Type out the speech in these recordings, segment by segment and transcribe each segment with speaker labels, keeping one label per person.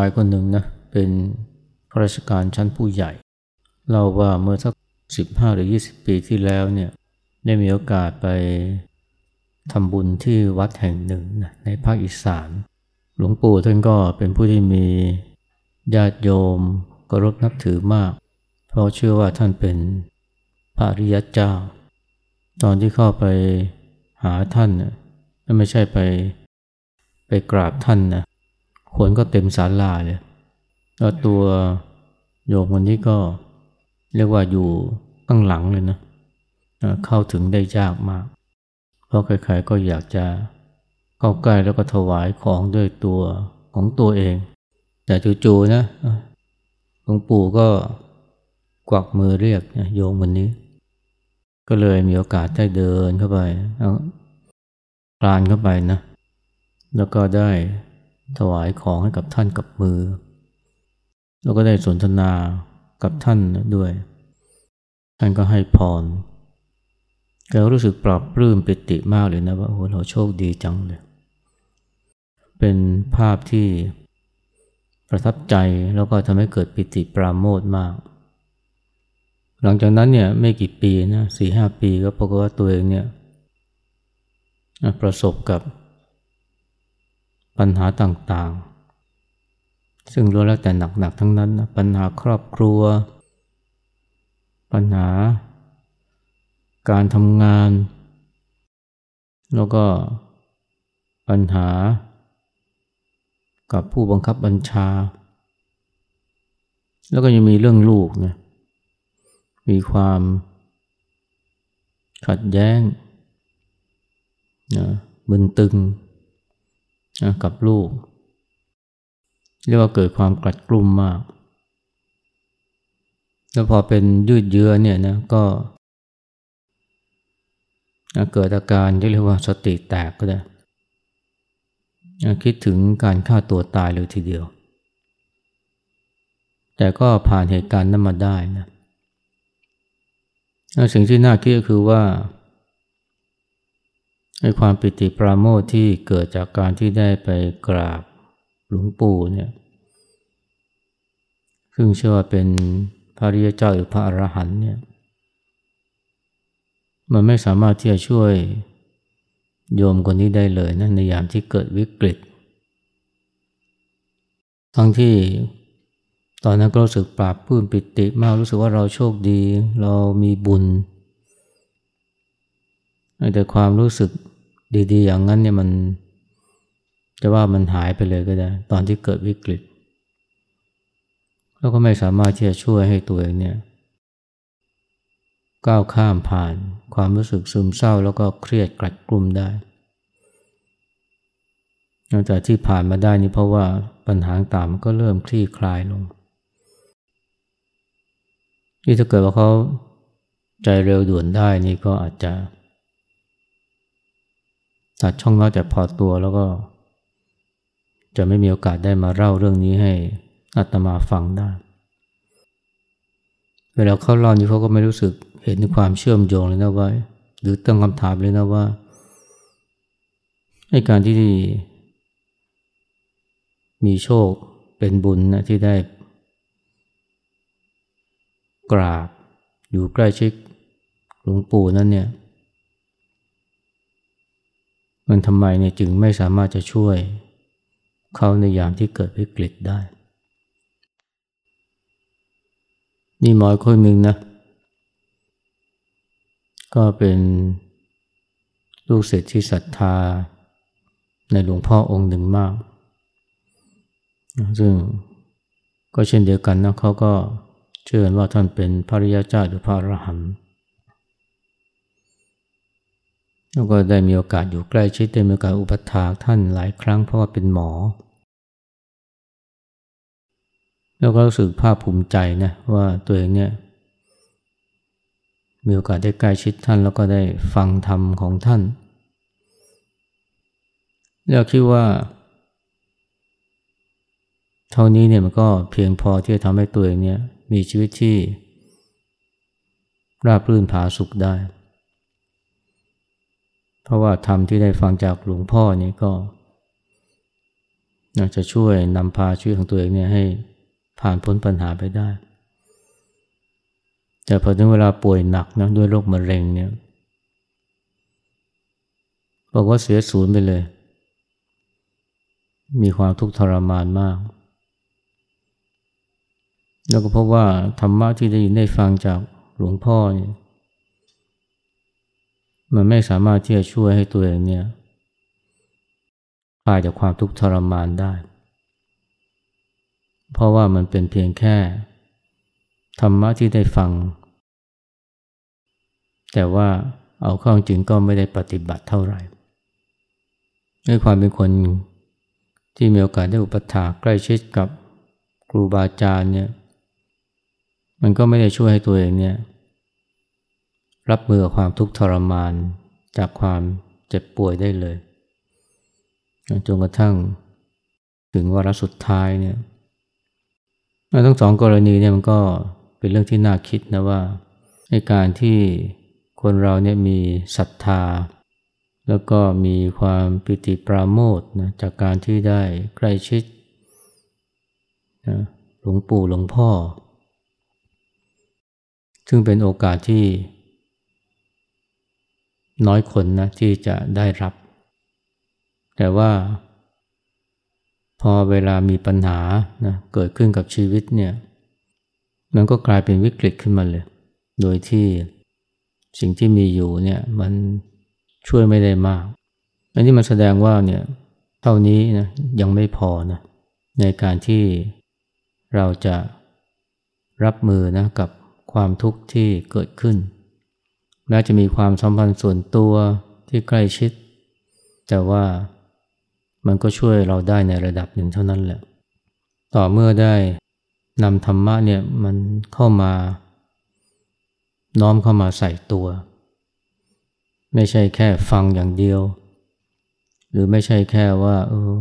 Speaker 1: ชายคนหนึ่งนะเป็นข้าราชการชั้นผู้ใหญ่เล่าว่าเมื่อสักสิบห้าหรือยี่สิบปีที่แล้วเนี่ยได้มีโอกาสไปทำบุญที่วัดแห่งหนึ่งนะในภาคอีสาน หลวงปู่ท่านก็เป็นผู้ที่มีญาติโยมเคารพนับถือมาก เพราะเชื่อว่าท่านเป็นพระริยเจ้า ตอนที่เข้าไปหาท่านนะไม่ใช่ไปไปกราบท่านนะ คนก็เต็มศาลาเลยแล้วตัวโยมคนนี้ก็เรียกว่าอยู่ข้างหลังเลยนะเข้าถึงได้ยากมาก เพราะใครๆก็อยากจะเข้าใกล้แล้วก็ถวายของด้วยตัวของตัวเอง แต่จู่ๆนะหลวงปู่ก็กวักมือเรียกโยมคนนี้ ก็เลยมีโอกาสได้เดินเข้าไปเอาคลานเข้าไปนะ แล้วก็ได้ ถวายของให้กับท่านกับมือ แล้วก็ได้สนทนากับท่านด้วย ท่านก็ให้พรแกรู้สึกปลอบปลื้มปิติมากเลยนะว่าโอ้เราโชคดีจังเลย เป็นภาพที่ประทับใจแล้วก็ทำให้เกิดปิติปราโมทมาก หลังจากนั้นเนี่ยไม่กี่ปีนะสี่ห้าปีก็พบว่าตัวเองเนี่ยประสบกับ ปัญหาต่างๆ ซึ่งรู้แล้วแต่หนักๆทั้งนั้นนะปัญหาครอบครัว ปัญหา การทำงาน แล้วก็ปัญหา กับผู้บังคับบัญชา แล้วก็ยังมีเรื่องลูกนะมีความขัดแย้งนะมึนตึง กับลูก เรียกว่าเกิดความกลัดกลุ่มมาก แล้วพอเป็นยืดเยื้อเนี่ยนะก็เกิดอาการที่เรียกว่าสติแตกก็ได้ คิดถึงการฆ่าตัวตายเลยทีเดียว แต่ก็ผ่านเหตุการณ์นั้นมาได้นะสิ่งที่น่าคิดก็คือว่า ในความปิติปราโมทที่เกิดจากการที่ได้ไปกราบหลวงปู่เนี่ยซึ่งเชื่อว่าเป็นพระริยเจ้าหรือพระอรหันต์เนี่ยมันไม่สามารถที่จะช่วยโยมคนนี้ได้เลยนะในยามที่เกิดวิกฤต ทั้งที่ตอนนั้นก็รู้สึกปราบพื้นปิติมากรู้สึกว่าเราโชคดี เรามีบุญแต่ความรู้สึก ดีๆ อย่างนั้นเนี่ยมันจะว่ามันหายไปเลยก็ได้ ตอนที่เกิดวิกฤต แล้วก็ไม่สามารถที่จะช่วยให้ตัวเองเนี่ยก้าวข้ามผ่านความรู้สึกซึมเศร้าแล้วก็เครียดกลัดกลุ่มได้นอกจากที่ผ่านมาได้นี่เพราะว่าปัญหาต่างมันก็เริ่มคลี่คลายลงที่ถ้าเกิดว่าเขาใจเร็วด่วนได้นี่ก็อาจจะ ตัดช่องว่างแต่พอตัวแล้วก็ จะไม่มีโอกาสได้มาเล่าเรื่องนี้ให้อัตมาฟังได้ เวลาเขาเล่านี่เขาก็ไม่รู้สึกเห็นความเชื่อมโยงเลยนะว่า หรือตั้งคำถามเลยนะว่าในการที่มีโชคเป็นบุญนะที่ได้ กราบอยู่ใกล้ชิดหลวงปู่นั้นเนี่ย มันทำไมเนี่ยจึงไม่สามารถจะช่วยเขาในยามที่เกิดวิกฤตได้ นี่หมอคนหนึ่งนะ ก็เป็นลูกศิษย์ที่ศรัทธาในหลวงพ่อองค์หนึ่งมาก ซึ่งก็เช่นเดียวกันนะเขาก็เชื่อว่าท่านเป็นพระริยเจ้าหรือพระอรหันต์ แล้วก็ได้มีโอกาสอยู่ใกล้ชิดได้มีโอกาสอุปถากท่านหลายครั้งเพราะว่าเป็นหมอ แล้วก็รู้สึกภาคภูมิใจนะว่าตัวเองเนี่ยมีโอกาสได้ใกล้ชิดท่านแล้วก็ได้ฟังธรรมของท่าน แล้วคิดว่า เท่านี้เนี่ยมันก็เพียงพอที่จะทำให้ตัวเองเนี่ยมีชีวิตที่ราบรื่นผาสุขได้ เพราะว่าธรรมที่ได้ฟังจากหลวงพ่อนี่ก็จะช่วยนำพาชีวิตของตัวเองเนี่ยให้ผ่านพ้นปัญหาไปได้ แต่พอถึงเวลาป่วยหนักนะด้วยโรคมะเร็งเนี่ยบอกว่าเสียศูนย์ไปเลย มีความทุกข์ทรมานมาก แล้วก็พบว่าธรรมะที่ได้ยินได้ฟังจากหลวงพ่อเนี่ย มันไม่สามารถที่จะช่วยให้ตัวเองเนี่ยคลายจากความทุกข์ทรมานได้ เพราะว่ามันเป็นเพียงแค่ธรรมะที่ได้ฟัง แต่ว่าเอาเข้าจริงก็ไม่ได้ปฏิบัติเท่าไหร่ด้วยความเป็นคนที่มีโอกาสได้อุปถาใกล้ชิดกับครูบาอาจารย์เนี่ยมันก็ไม่ได้ช่วยให้ตัวเองเนี่ย รับมือกับความทุกข์ทรมานจากความเจ็บป่วยได้เลยจนกระทั่งถึงวาระสุดท้ายเนี่ยทั้งสองกรณีเนี่ยมันก็เป็นเรื่องที่น่าคิดนะว่าในการที่คนเราเนี่ยมีศรัทธา แล้วก็มีความปิติปราโมทนะจากการที่ได้ใกล้ชิดนะหลวงปู่หลวงพ่อ ซึ่งเป็นโอกาสที่ น้อยคนนะที่จะได้รับ แต่ว่าพอเวลามีปัญหานะเกิดขึ้นกับชีวิตเนี่ย มันก็กลายเป็นวิกฤตขึ้นมาเลย โดยที่สิ่งที่มีอยู่เนี่ยมันช่วยไม่ได้มาก อันนี้มันแสดงว่าเนี่ยเท่านี้นะยังไม่พอนะในการที่เราจะรับมือนะกับความทุกข์ที่เกิดขึ้น แม้จะมีความสัมพันธ์ส่วนตัวที่ใกล้ชิด แต่ว่ามันก็ช่วยเราได้ในระดับหนึ่งเท่านั้นแหละ ต่อเมื่อได้นำธรรมะเนี่ยมันเข้ามา น้อมเข้ามาใส่ตัว ไม่ใช่แค่ฟังอย่างเดียว หรือไม่ใช่แค่ว่าเออ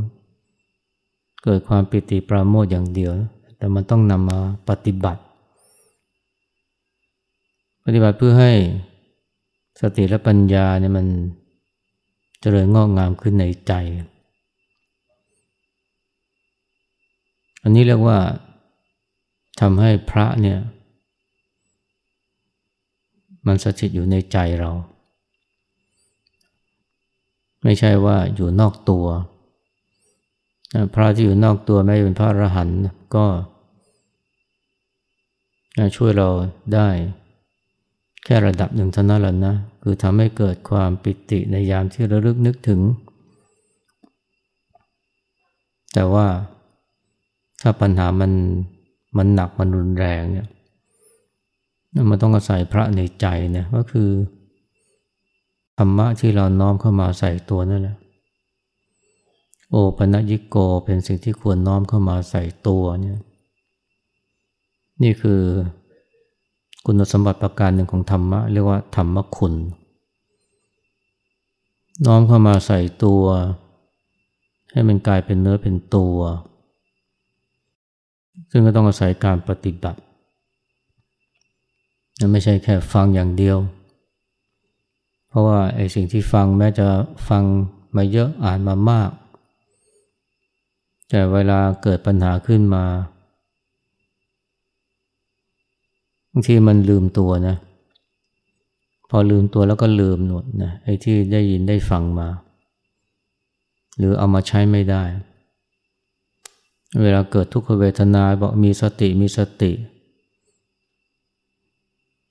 Speaker 1: เกิดความปิติปราโมทอย่างเดียว แต่มันต้องนำมาปฏิบัติ ปฏิบัติเพื่อให้ สติและปัญญาเนี่ยมันเจริญงอกงามขึ้นในใจ อันนี้เรียกว่าทำให้พระเนี่ย มันสถิตอยู่ในใจเรา ไม่ใช่ว่าอยู่นอกตัว พระที่อยู่นอกตัวไม่เป็นพระอรหันต์ก็ช่วยเราได้ แค่ระดับหนึ่งเท่านั้นแหละนะ คือทำให้เกิดความปิติในยามที่ระลึกนึกถึง แต่ว่าถ้าปัญหามันมันหนักมันรุนแรงเนี่ยมันต้องอาศัยพระในใจเนี่ยก็คือธรรมะที่เราน้อมเข้ามาใส่ตัวนั่นแหละโอปัญญิโกเป็นสิ่งที่ควรน้อมเข้ามาใส่ตัวเนี่ยนี่คือ คุณสมบัติประการหนึ่งของธรรมะ เรียกว่าธรรมคุณ น้อมเข้ามาใส่ตัว ให้มันกลายเป็นเนื้อเป็นตัว ซึ่งก็ต้องอาศัยการปฏิบัติไม่ใช่แค่ฟังอย่างเดียว เพราะว่าไอ้สิ่งที่ฟังแม้จะฟังมาเยอะอ่านมามาก แต่เวลาเกิดปัญหาขึ้นมาางทีมันลืมตัวนะ พอลืมตัวแล้วก็ลืมหมดนะไอ้ที่ได้ยินได้ฟังมา หรือเอามาใช้ไม่ได้ เวลาเกิดทุกขเวทนาบอกมีสติมีสติ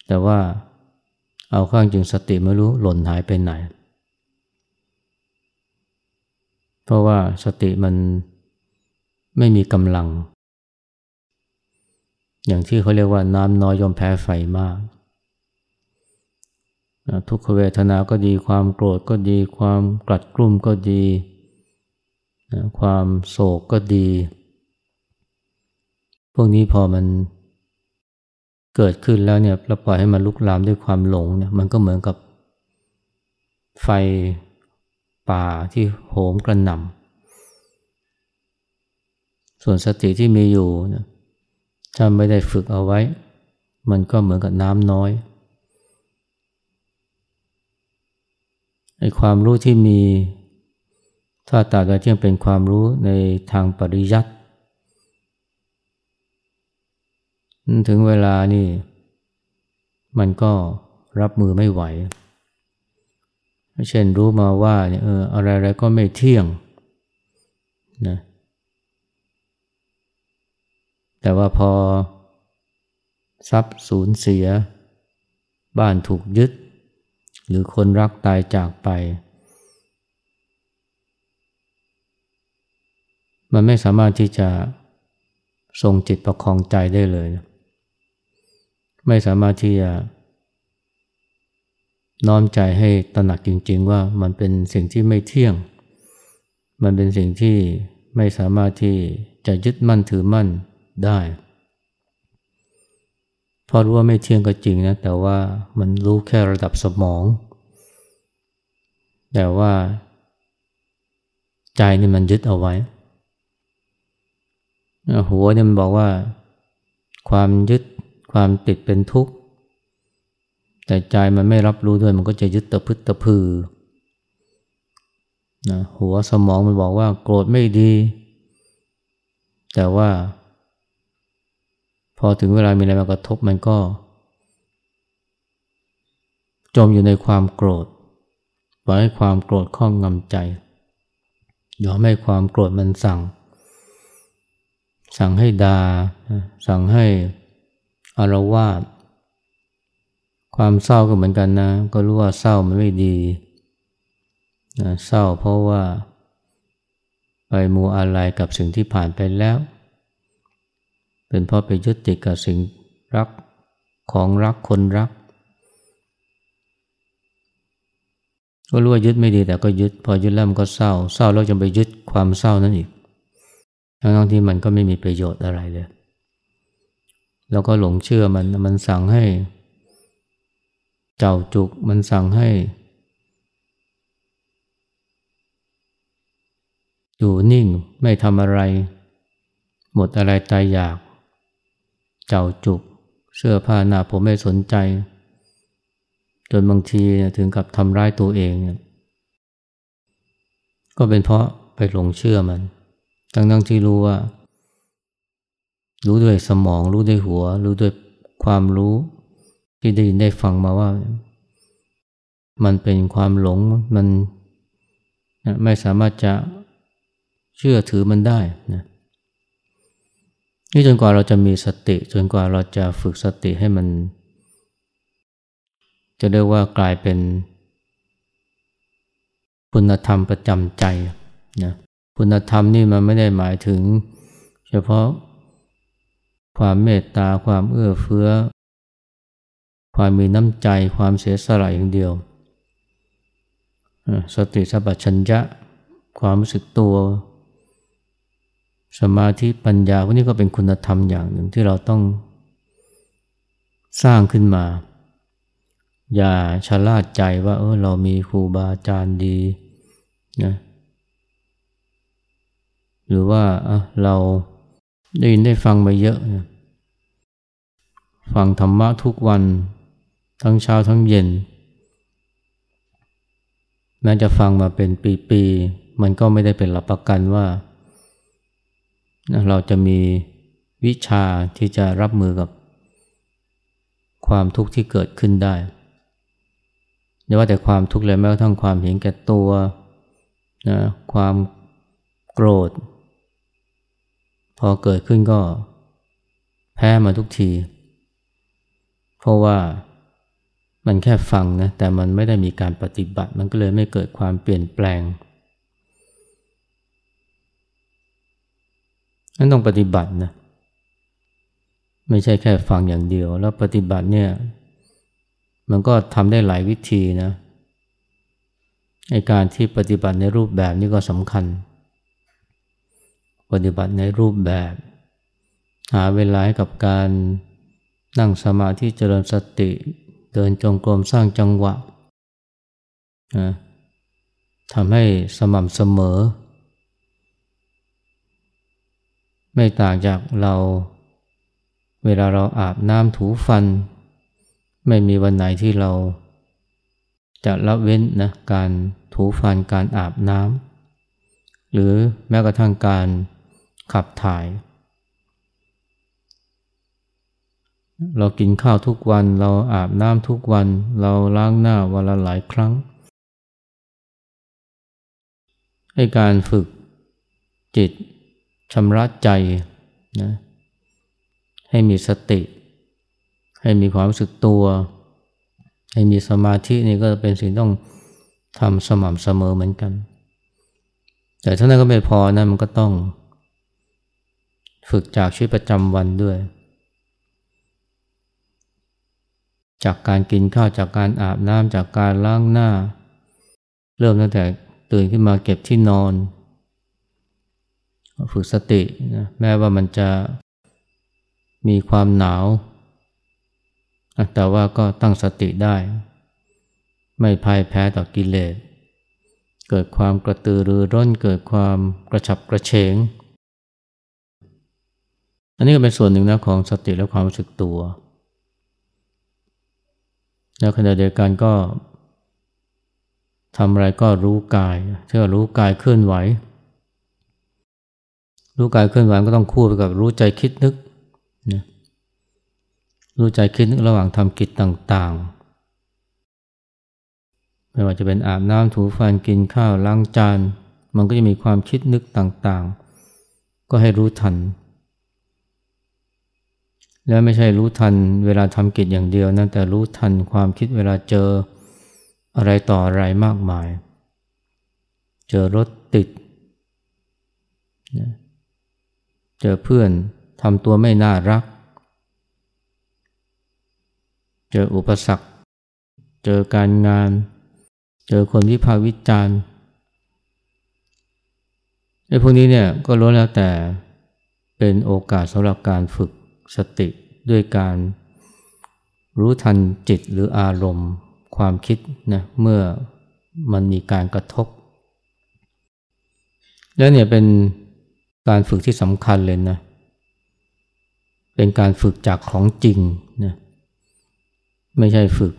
Speaker 1: แต่ว่าเอาข้างจริงสติไม่รู้หล่นหายไปไหน เพราะว่าสติมันไม่มีกำลัง อย่างที่เขาเรียกว่าน้ำน้อยยอมแพ้ไฟมาก ทุกขเวทนาก็ดีความโกรธก็ดี ความกลัดกลุ้มก็ดี ความโศกก็ดี พวกนี้พอมันเกิดขึ้นแล้วเนี่ยเราปล่อยให้มันลุกลามด้วยความหลงเนี่ยมันก็เหมือนกับไฟป่าที่โหมกระหน่ำส่วนสติที่มีอยู่เนี่ย ถ้าไม่ได้ฝึกเอาไว้ มันก็เหมือนกับน้ำน้อยไอ้ความรู้ที่มี ถ้าตราบใดที่ยังเป็นความรู้ในทางปริยัติถึงเวลานี่ มันก็รับมือไม่ไหว เช่นรู้มาว่าเนี่ยเอออะไรๆก็ไม่เที่ยงนะ แต่ว่าพอ ทรัพย์สูญเสีย บ้านถูกยึด หรือคนรักตายจากไป มันไม่สามารถที่จะทรงจิตประคองใจได้เลย ไม่สามารถที่จะน้อมใจให้ตระหนักจริง ๆ ว่ามันเป็นสิ่งที่ไม่เที่ยง มันเป็นสิ่งที่ไม่สามารถที่จะยึดมั่นถือมั่น ได้ พอรู้ว่าไม่เที่ยงก็จริงนะ แต่ว่ามันรู้แค่ระดับสมอง แต่ว่า ใจนี่มันยึดเอาไว้ หัวเนี่ยมันบอกว่า ความยึดความติดเป็นทุกข์ แต่ใจมันไม่รับรู้ด้วยมันก็จะยึดตะพึดตะพือนะหัวสมองมันบอกว่าโกรธไม่ดี แต่ว่า พอถึงเวลามีอะไรมากระทบมันก็ จมอยู่ในความโกรธปล่อยให้ความโกรธครอบงำใจ ยอมให้ความโกรธมันสั่ง สั่งให้ดา่าสั่งให้อารวาสความเศร้าก็เหมือนกันนะ ก็รู้ว่าเศร้ามันไม่ดีนะเศร้าเพราะว่า ไปมัวอะไรกับสิ่งที่ผ่านไปแล้ว เป็นเพราะไปยึดติดกับสิ่งรักของรักคนรัก ก็รู้ว่ายึดไม่ดีแต่ก็ยึด พอยึดแล้วมันก็เศร้า เศร้าแล้วจะไปยึดความเศร้านั้นอีก ทั้งที่มันก็ไม่มีประโยชน์อะไรเลย แล้วก็หลงเชื่อมันมันสั่งให้ เจ้าจุกมันสั่งให้อยู่นิ่งไม่ทำอะไร หมดอะไรตายอยาก เจ้าจุก เสื้อผ้าหน้าผมไม่สนใจ จนบางทีถึงกับทำร้ายตัวเอง ก็เป็นเพราะไปหลงเชื่อมัน ทั้งทั้งที่รู้ว่า รู้ด้วยสมอง รู้ด้วยหัว รู้ด้วยความรู้ ที่ได้ยินได้ฟังมาว่า มันเป็นความหลงมันไม่สามารถจะเชื่อถือมันได้นะ นี่จนกว่าเราจะมีสติ จนกว่าเราจะฝึกสติให้มัน จะเรียกว่ากลายเป็นคุณธรรมประจำใจนะคุณธรรมนี่มันไม่ได้หมายถึง เฉพาะความเมตตาความเอื้อเฟื้อ ความมีน้ำใจความเสียสละอย่างเดียว สติสัพพัญญะความรู้สึกตัว สมาธิปัญญาพวกนี้ก็เป็นคุณธรรมอย่างหนึ่งที่เราต้องสร้างขึ้นมา อย่าชะล่าใจว่าเออเรามีครูบาอาจารย์ดีนะหรือว่าเราได้ยินได้ฟังมาเยอะนะฟังธรรมะทุกวันทั้งเช้าทั้งเย็นแม้จะฟังมาเป็นปีๆมันก็ไม่ได้เป็นหลักประกันว่า เราจะมีวิชาที่จะรับมือกับ ความทุกข์ที่เกิดขึ้นได้อย่าว่าแต่ความทุกข์เลยแม้กระทั่งความเห็นแก่ตัวนะความโกรธ พอเกิดขึ้นก็แพ้มาทุกที เพราะว่ามันแค่ฟังนะแต่มันไม่ได้มีการปฏิบัติ มันก็เลยไม่เกิดความเปลี่ยนแปลง นั่นต้องปฏิบัตินะ ไม่ใช่แค่ฟังอย่างเดียว แล้วปฏิบัติเนี่ย มันก็ทำได้หลายวิธีนะในการที่ปฏิบัติในรูปแบบนี้ก็สำคัญ ปฏิบัติในรูปแบบ หาเวลาให้กับการนั่งสมาธิเจริญสติ เดินจงกรมสร้างจังหวะทำให้สม่ำเสมอ ไม่ต่างจากเรา เวลาเราอาบน้ำถูฟัน ไม่มีวันไหนที่เรา จะละเว้นนะการถูฟันการอาบน้ำหรือแม้กระทั่งการขับถ่าย เรากินข้าวทุกวันเราอาบน้ำทุกวัน เราล้างหน้าวันละหลายครั้งให้การฝึกจิต ชำระใจนะให้มีสติ ให้มีความรู้สึกตัว ให้มีสมาธินี่ก็เป็นสิ่งต้องทำสม่ำเสมอเหมือนกัน แต่ถ้านั้นก็ไม่พอนะมันก็ต้อง ฝึกจากชีวิตประจำวันด้วย จากการกินข้าวจากการอาบน้ำจากการล้างหน้า เริ่มตั้งแต่ตื่นขึ้นมาเก็บที่นอน ฝึกสตินะแม้ว่ามันจะมีความหนาว แต่ว่าก็ตั้งสติได้ ไม่พ่ายแพ้ต่อกิเลส เกิดความกระตือรือร้น เกิดความกระฉับกระเฉง อันนี้ก็เป็นส่วนหนึ่งนะของสติและความรู้สึกตัว แล้วขณะเดียวกันก็ทำอะไรก็รู้กายเชื่อรู้กายเคลื่อนไหว รู้กายเคลื่อนไหวก็ต้องคู่ไปกับรู้ใจคิดนึกนะรู้ใจคิดนึกระหว่างทำกิจต่างๆ ไม่ว่าจะเป็นอาบน้ำถูฟันกินข้าวล้างจาน มันก็จะมีความคิดนึกต่างๆ ก็ให้รู้ทัน แล้วไม่ใช่รู้ทันเวลาทำกิจอย่างเดียวนะแต่รู้ทันความคิดเวลาเจออะไรต่ออะไรมากมาย เจอรถติดนะ เจอเพื่อนทำตัวไม่น่ารัก เจออุปสรรค เจอการงาน เจอคนวิพากษ์วิจารณ์ไอ้พวกนี้เนี่ยก็รู้แล้วแต่เป็นโอกาสสำหรับการฝึกสติด้วยการรู้ทันจิตหรืออารมณ์ ความคิดนะเมื่อมันมีการกระทบ แล้วเนี่ยเป็น การฝึกที่สำคัญเลยนะ เป็นการฝึกจากของจริงนะ ไม่ใช่ฝึก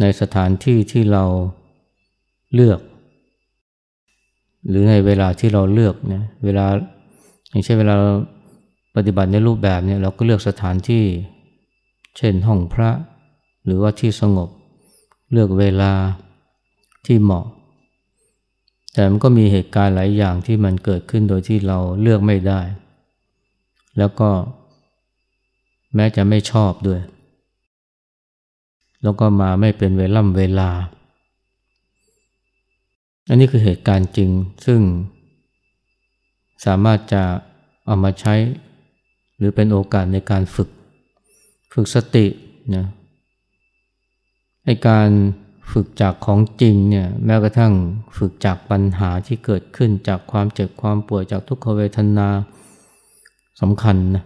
Speaker 1: ในสถานที่ที่เราเลือก หรือในเวลาที่เราเลือกนะเวลาอย่างเช่นเวลาปฏิบัติในรูปแบบเนี่ยเราก็เลือกสถานที่ เช่นห้องพระ หรือว่าที่สงบ เลือกเวลาที่เหมาะ แต่มันก็มีเหตุการณ์หลายอย่างที่มันเกิดขึ้นโดยที่เราเลือกไม่ได้ แล้วก็แม้จะไม่ชอบด้วย แล้วก็มาไม่เป็นเวล่ำเวลา อันนี้คือเหตุการณ์จริงซึ่ง สามารถจะเอามาใช้ หรือเป็นโอกาสในการฝึก ฝึกสตินะในการ ฝึกจากของจริงเนี่ยแม้กระทั่งฝึกจากปัญหาที่เกิดขึ้นจากความเจ็บความป่วยจากทุกขเวทนาสำคัญนะ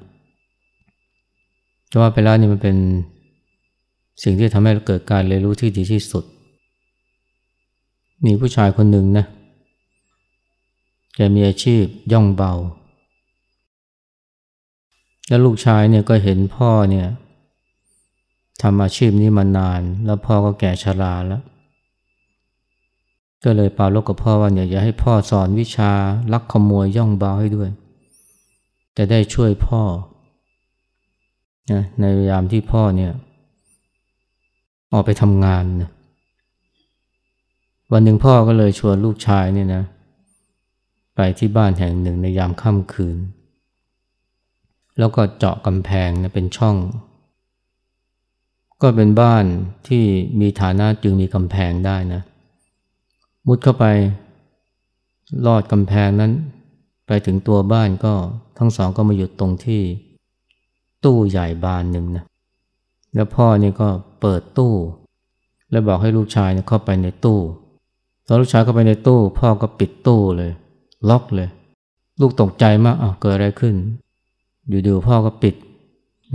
Speaker 1: จะว่าไปแล้วนี่มันเป็นสิ่งที่ทำให้เราเกิดการเรียนรู้ที่ดีที่สุด มีผู้ชายคนหนึ่งนะแกมีอาชีพย่องเบา แล้วลูกชายเนี่ยก็เห็นพ่อเนี่ย ทำอาชีพนี้มานาน แล้วพ่อก็แก่ชราแล้ว ก็เลยปาลกกับพ่อว่าเนี่ยอย่าให้พ่อสอนวิชาลักขโมยย่องเบาให้ด้วย จะได้ช่วยพ่อนะในยามที่พ่อเนี่ย ออกไปทำงานนะวันหนึ่งพ่อก็เลยชวนลูกชายเนี่ยนะ ไปที่บ้านแห่งหนึ่งในยามค่ำคืน แล้วก็เจาะกำแพงนะเป็นช่อง ก็เป็นบ้านที่มีฐานะจึงมีกำแพงได้นะ มุดเข้าไปลอดกำแพงนั้น ไปถึงตัวบ้านก็ทั้งสองก็มาหยุดตรงที่ตู้ใหญ่บานหนึ่งนะแล้วพ่อนี่ก็เปิดตู้ แล้วบอกให้ลูกชายเข้าไปในตู้ตอนลูกชายเข้าไปในตู้ พ่อก็ปิดตู้เลย ล็อกเลย ลูกตกใจมากอะเกิดอะไรขึ้น อยู่ๆพ่อก็ปิด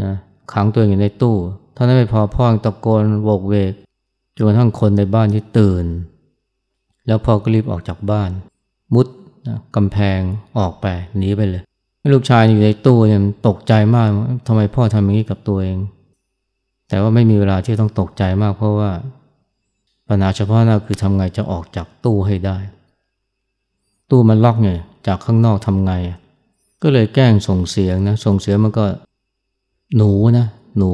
Speaker 1: นะ ขังตัวเองอยู่ในตู้ท่านั้นไม่พอพ่อตะโกนโวกเวกจนกระทั่งคนในบ้านที่ตื่น แล้วพ่อก็รีบออกจากบ้าน มุดกำแพงออกไปหนีไปเลย ลูกชายอยู่ในตู้เนี่ยตกใจมากทำไมพ่อทำอย่างนี้กับตัวเอง แต่ว่าไม่มีเวลาที่ต้องตกใจมากเพราะว่าปัญหาเฉพาะหน้าคือทำไงจะออกจากตู้ให้ได้ ตู้มันล็อกไงจากข้างนอกทำไง ก็เลยแกล้งส่งเสียงนะส่งเสียงมันก็ หนูนะหนู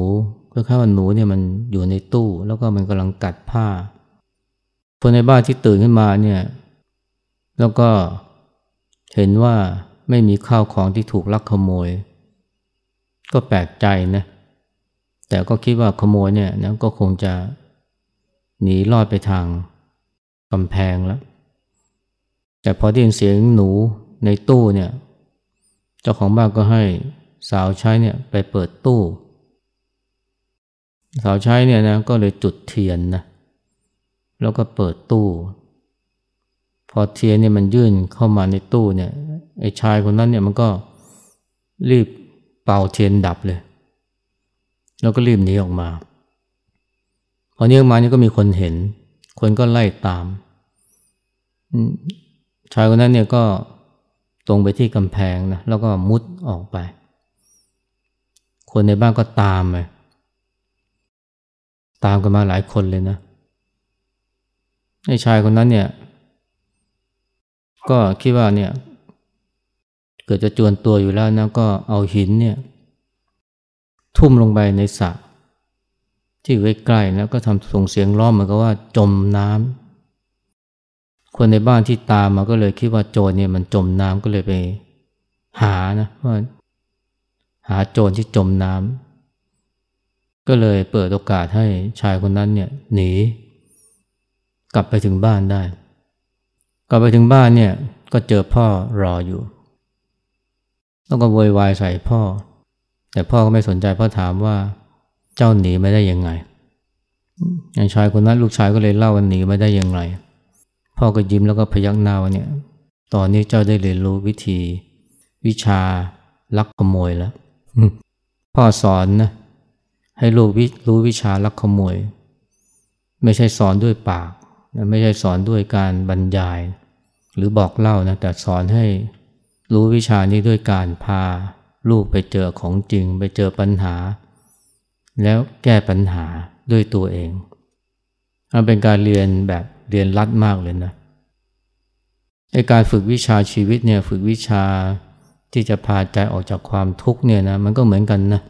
Speaker 1: ก็แค่ว่าหนูเนี่ยมันอยู่ในตู้แล้วก็มันกำลังกัดผ้าคนในบ้านที่ตื่นขึ้นมาเนี่ยแล้วก็เห็นว่าไม่มีข้าวของที่ถูกลักขโมย ก็แปลกใจนะแต่ก็คิดว่าขโมยเนี่ยนะก็คงจะหนีรอดไปทางกำแพงแล้ว แต่พอได้ยินเสียงหนูในตู้เนี่ย เจ้าของบ้านก็ให้ สาวใช้เนี่ยไปเปิดตู้ สาวใช้เนี่ยนะก็เลยจุดเทียนนะแล้วก็เปิดตู้ พอเทียนเนี่ยมันยื่นเข้ามาในตู้เนี่ยไอ้ชายคนนั้นเนี่ยมันก็รีบเป่าเทียนดับเลย แล้วก็รีบหนีออกมา พอนี้ออกมานี่ก็มีคนเห็น คนก็ไล่ตาม ชายคนนั้นเนี่ยก็ตรงไปที่กำแพงนะแล้วก็มุดออกไป คนในบ้านก็ตามไปตามกันมาหลายคนเลยนะไอ้ชายคนนั้นเนี่ย ก็คิดว่าเนี่ย เกิดจะจวนตัวอยู่แล้วนะก็เอาหินเนี่ย ทุ่มลงไปในสระที่อยู่ใกล้ๆแล้วก็ทำส่งเสียงร้องเหมือนกับว่าจมน้ำคนในบ้านที่ตามมาก็เลยคิดว่าโจรเนี่ยมันจมน้ำก็เลยไปหานะว่า หาโจรที่จมน้ำก็เลยเปิดโอกาสให้ชายคนนั้นเนี่ยหนี กลับไปถึงบ้านได้ กลับไปถึงบ้านเนี่ยก็เจอพ่อรออยู่ แล้วก็โวยวายใส่พ่อ แต่พ่อก็ไม่สนใจพ่อถามว่าเจ้าหนีไม่ได้ยังไงไอย่างชายคนนั้นลูกชายก็เลยเล่าว่าหนีไม่ได้ยังไง พ่อก็ยิ้มแล้วก็พยักหน้าว่าเนี่ย ตอนนี้เจ้าได้เรียนรู้วิธีวิชาลักขโมยแล้ว พ่อสอนนะให้ลูกรู้วิชาลักขโมย ไม่ใช่สอนด้วยปาก ไม่ใช่สอนด้วยการบรรยาย หรือบอกเล่านะแต่สอนให้รู้วิชานี้ด้วยการพา ลูกไปเจอของจริง ไปเจอปัญหา แล้วแก้ปัญหาด้วยตัวเองมันเป็นการเรียนแบบเรียนรัดมากเลยนะไอการฝึกวิชาชีวิตเนี่ยฝึกวิชา ที่จะพาใจออกจากความทุกข์เนี่ยนะมันก็เหมือนกันนะ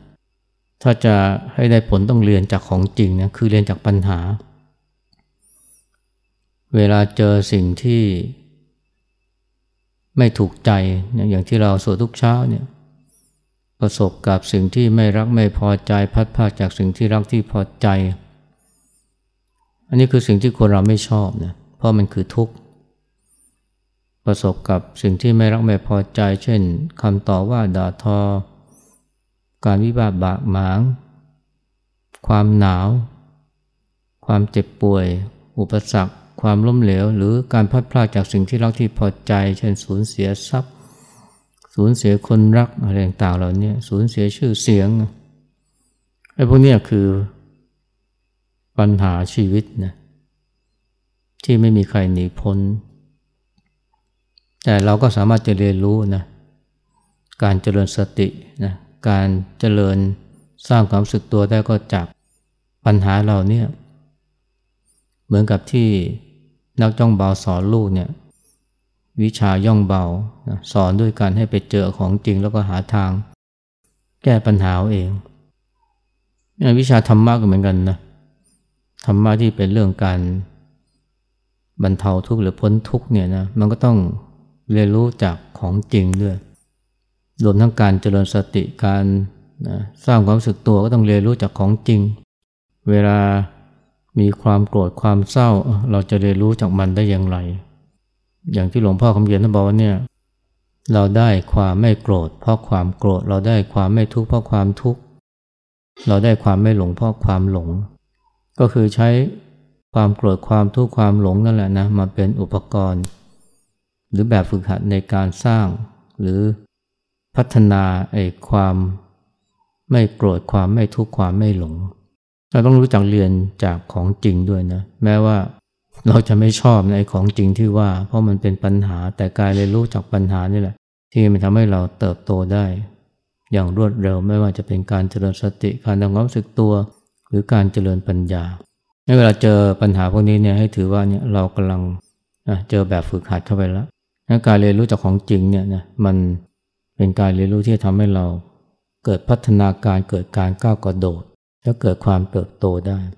Speaker 1: ถ้าจะให้ได้ผลต้องเรียนจากของจริงนะคือเรียนจากปัญหา เวลาเจอสิ่งที่ไม่ถูกใจอย่างที่เราสวดทุกเช้าเนี่ยประสบกับสิ่งที่ไม่รักไม่พอใจพัดพาจากสิ่งที่รักที่พอใจ อันนี้คือสิ่งที่คนเราไม่ชอบนะเพราะมันคือทุกข์ ประสบกับสิ่งที่ไม่รักไม่พอใจ เช่นคำต่อว่าด่าทอ การวิบากบากหมาง ความหนาว ความเจ็บป่วย อุปสรรค ความล้มเหลว หรือการพัดพลาดจากสิ่งที่รักที่พอใจ เช่นสูญเสียทรัพย์ สูญเสียคนรักอะไรต่างๆเหล่านี้สูญเสียชื่อเสียงไอ้พวกนี้คือปัญหาชีวิตนะที่ไม่มีใครหนีพ้น แต่เราก็สามารถจะเรียนรู้นะการเจริญสตินะการเจริญสร้างความสึกตัวได้ก็จากปัญหาเราเนี่ยเหมือนกับที่นักจ้องเบาสอนลูกเนี่ยวิชาย่องเบาสอนด้วยการให้ไปเจอของจริงแล้วก็หาทาง แก้ปัญหาเองวิชาธรรมะก็เหมือนกันนะธรรมะที่เป็นเรื่องการบรรเทาทุกข์หรือพ้นทุกข์เนี่ยนะมันก็ต้อง เรียนรู้จากของจริงด้วยรวมทั้งการเจริญสติการนะสร้างความสึกตัวก็ต้องเรียนรู้จากของจริง เวลามีความโกรธความเศร้า เราจะเรียนรู้จากมันได้อย่างไร อย่างที่หลวงพ่อคำเย็นท่านบอกว่าเนี่ยเราได้ความไม่โกรธ เพราะความโกรธ เราได้ความไม่ทุกข์เพราะความทุกข์ เราได้ความไม่หลงเพราะความหลง ก็คือใช้ความโกรธความทุกข์ความหลงนั่นแหละนะมาเป็นอุปกรณ์ หรือแบบฝึกหัดในการสร้าง หรือพัฒนาไอ้ความไม่โกรธความไม่ทุกข์ความไม่หลง เราต้องรู้จักเรียนจากของจริงด้วยนะแม้ว่าเราจะไม่ชอบในของจริงที่ว่า เพราะมันเป็นปัญหาแต่กายเลยนรู้จักปัญหานี่แหละ ที่มันทำให้เราเติบโตได้ อย่างรวดเร็วไม่ว่าจะเป็นการเจริญสติการทำความรู้สึกตัว หรือการเจริญปัญญาในเวลาเจอปัญหาพวกนี้เนี่ยให้ถือว่าเนี่ยเรากำลังเจอแบบฝึกหัดเข้าไปแล้ว การเรียนรู้จากของจริงเนี่ยนะมันเป็นการเรียนรู้ที่ทำให้เราเกิดพัฒนาการเกิดการก้าวกระโดด และเกิดความเติบโตได้